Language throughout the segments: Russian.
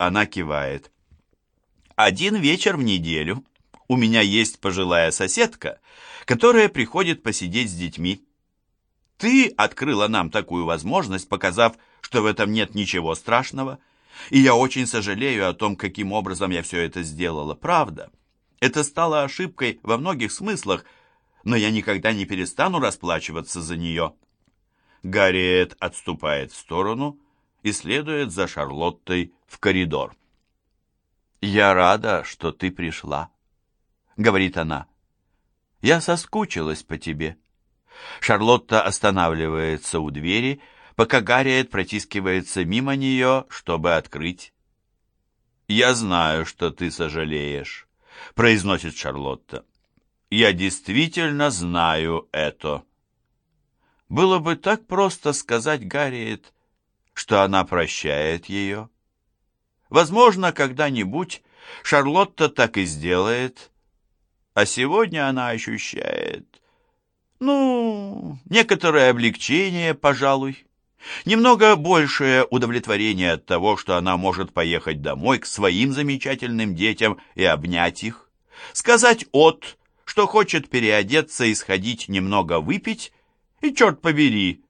Она кивает. Один вечер в неделю у меня есть пожилая соседка, которая приходит посидеть с детьми. Ты открыла нам такую возможность, показав, что в этом нет ничего страшного, и я очень сожалею о том, каким образом я все это сделала. Правда, это стало ошибкой во многих смыслах, но я никогда не перестану расплачиваться за нее. Гарриет отступает в сторону и следует за Шарлоттой в коридор. «Я рада, что ты пришла», — говорит она. «Я соскучилась по тебе». Шарлотта останавливается у двери, пока Гарриет протискивается мимо нее, чтобы открыть. «Я знаю, что ты сожалеешь», — произносит Шарлотта. «Я действительно знаю это». Было бы так просто сказать Гарриет, что она прощает ее. Возможно, когда-нибудь Шарлотта так и сделает, а сегодня она ощущает, ну, некоторое облегчение, пожалуй, немного большее удовлетворение от того, что она может поехать домой к своим замечательным детям и обнять их, сказать «от», что хочет переодеться и сходить немного выпить, и, черт побери,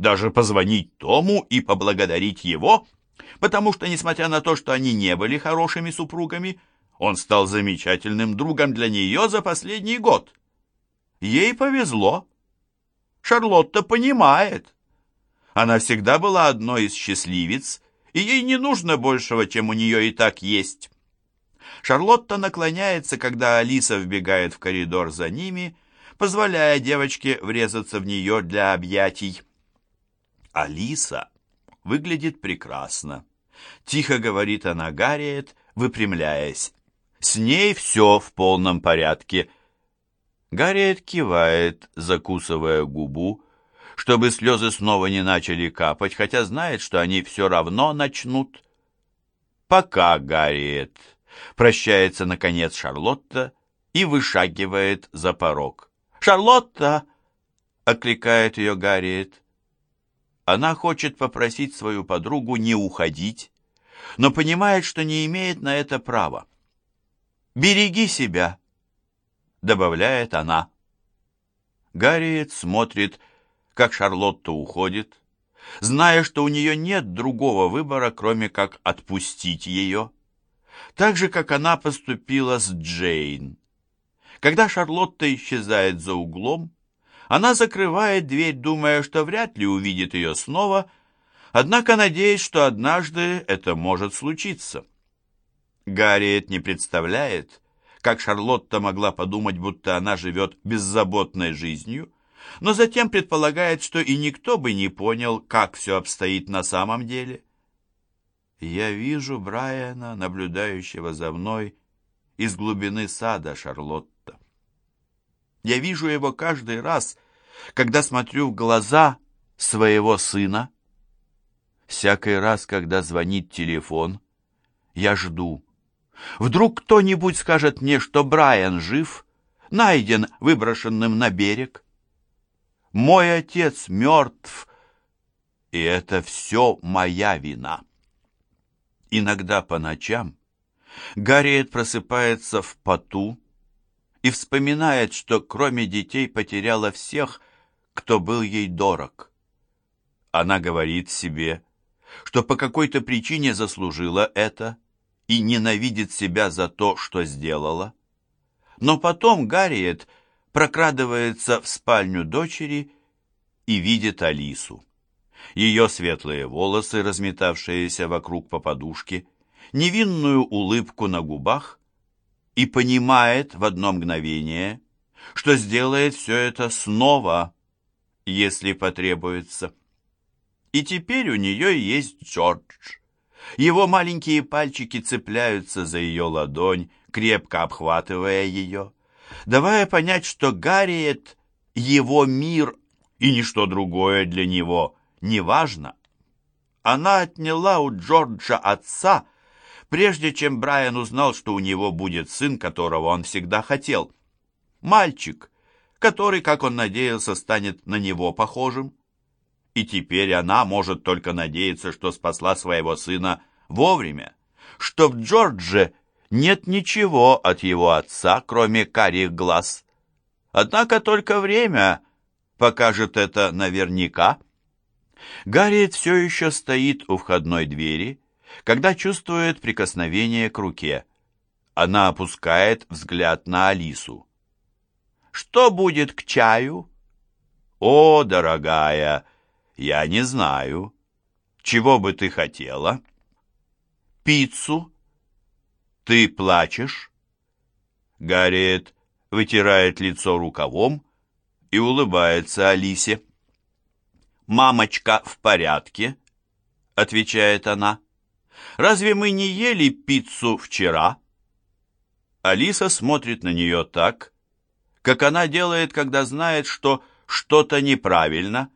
даже позвонить Тому и поблагодарить его – потому что, несмотря на то, что они не были хорошими супругами, он стал замечательным другом для нее за последний год. Ей повезло. Шарлотта понимает. Она всегда была одной из счастливец, и ей не нужно большего, чем у нее и так есть. Шарлотта наклоняется, когда Алиса вбегает в коридор за ними, позволяя девочке врезаться в нее для объятий. Алиса выглядит прекрасно. Тихо говорит она Гарриет, выпрямляясь. С ней все в полном порядке. Гарриет кивает, закусывая губу, чтобы слезы снова не начали капать, хотя знает, что они все равно начнут. «Пока, Гарриет!» Прощается, наконец, Шарлотта и вышагивает за порог. «Шарлотта!» — окликает ее Гарриет. Она хочет попросить свою подругу не уходить, но понимает, что не имеет на это права. «Береги себя», — добавляет она. Гарриет смотрит, как Шарлотта уходит, зная, что у нее нет другого выбора, кроме как отпустить ее. Так же, как она поступила с Джейн. Когда Шарлотта исчезает за углом, она закрывает дверь, думая, что вряд ли увидит ее снова, однако надеясь, что однажды это может случиться. Гарриет не представляет, как Шарлотта могла подумать, будто она живет беззаботной жизнью, но затем предполагает, что и никто бы не понял, как все обстоит на самом деле. Я вижу Брайана, наблюдающего за мной из глубины сада Шарлотта. Я вижу его каждый раз, когда смотрю в глаза своего сына. Всякий раз, когда звонит телефон, я жду. Вдруг кто-нибудь скажет мне, что Брайан жив, найден выброшенным на берег. Мой отец мертв, и это все моя вина. Иногда по ночам Гарриет просыпается в поту, и вспоминает, что кроме детей потеряла всех, кто был ей дорог. Она говорит себе, что по какой-то причине заслужила это и ненавидит себя за то, что сделала. Но потом Гарриет прокрадывается в спальню дочери и видит Алису. Ее светлые волосы, разметавшиеся вокруг по подушке, невинную улыбку на губах и понимает в одно мгновение, что сделает все это снова, если потребуется. И теперь у нее есть Джордж. Его маленькие пальчики цепляются за ее ладонь, крепко обхватывая ее, давая понять, что Гарриет — его мир, и ничто другое для него не важно. Она отняла у Джорджа отца — прежде чем Брайан узнал, что у него будет сын, которого он всегда хотел. Мальчик, который, как он надеялся, станет на него похожим. И теперь она может только надеяться, что спасла своего сына вовремя, что в Джордже нет ничего от его отца, кроме карих глаз. Однако только время покажет это наверняка. Гарриет все еще стоит у входной двери, когда чувствует прикосновение к руке. Она опускает взгляд на Алису. «Что будет к чаю?» «О, дорогая, я не знаю. Чего бы ты хотела?» «Пиццу?» «Ты плачешь?» Гарриет вытирает лицо рукавом и улыбается Алисе. «Мамочка в порядке?» — отвечает она. «Разве мы не ели пиццу вчера?» Алиса смотрит на нее так, как она делает, когда знает, что что-то неправильно.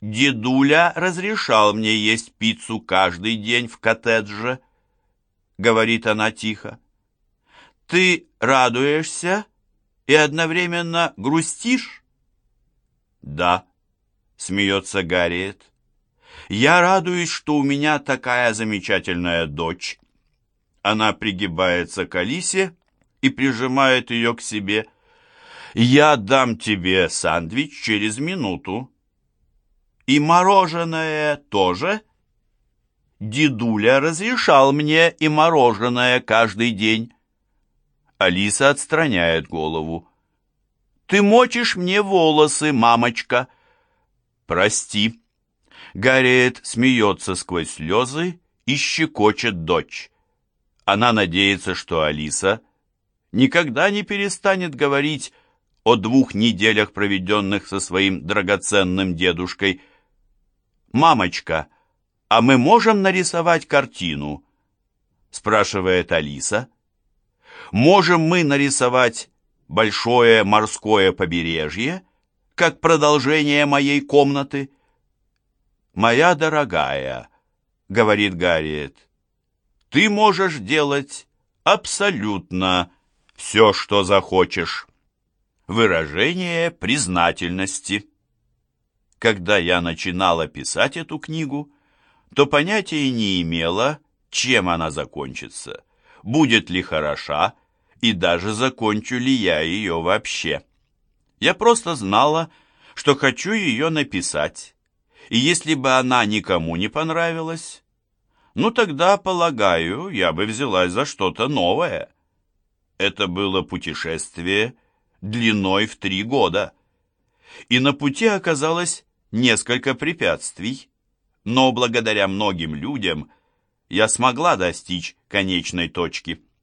«Дедуля разрешал мне есть пиццу каждый день в коттедже», — говорит она тихо. «Ты радуешься и одновременно грустишь?» «Да», — смеется Гарриет. «Я радуюсь, что у меня такая замечательная дочь». Она пригибается к Алисе и прижимает ее к себе. «Я дам тебе сандвич через минуту». «И мороженое тоже?» «Дедуля разрешал мне и мороженое каждый день». Алиса отстраняет голову. «Ты мочишь мне волосы, мамочка!» «Прости!» Гарриет смеется сквозь слезы и щекочет дочь. Она надеется, что Алиса никогда не перестанет говорить о двух неделях, проведенных со своим драгоценным дедушкой. «Мамочка, а мы можем нарисовать картину?» спрашивает Алиса. «Можем мы нарисовать большое морское побережье, как продолжение моей комнаты?» «Моя дорогая», — говорит Гарриет, — «ты можешь делать абсолютно все, что захочешь». Выражение признательности. Когда я начинала писать эту книгу, то понятия не имела, чем она закончится, будет ли хороша, и даже закончу ли я ее вообще. Я просто знала, что хочу ее написать, и если бы она никому не понравилась, ну тогда, полагаю, я бы взялась за что-то новое. Это было путешествие длиной в три года. И на пути оказалось несколько препятствий, но благодаря многим людям я смогла достичь конечной точки –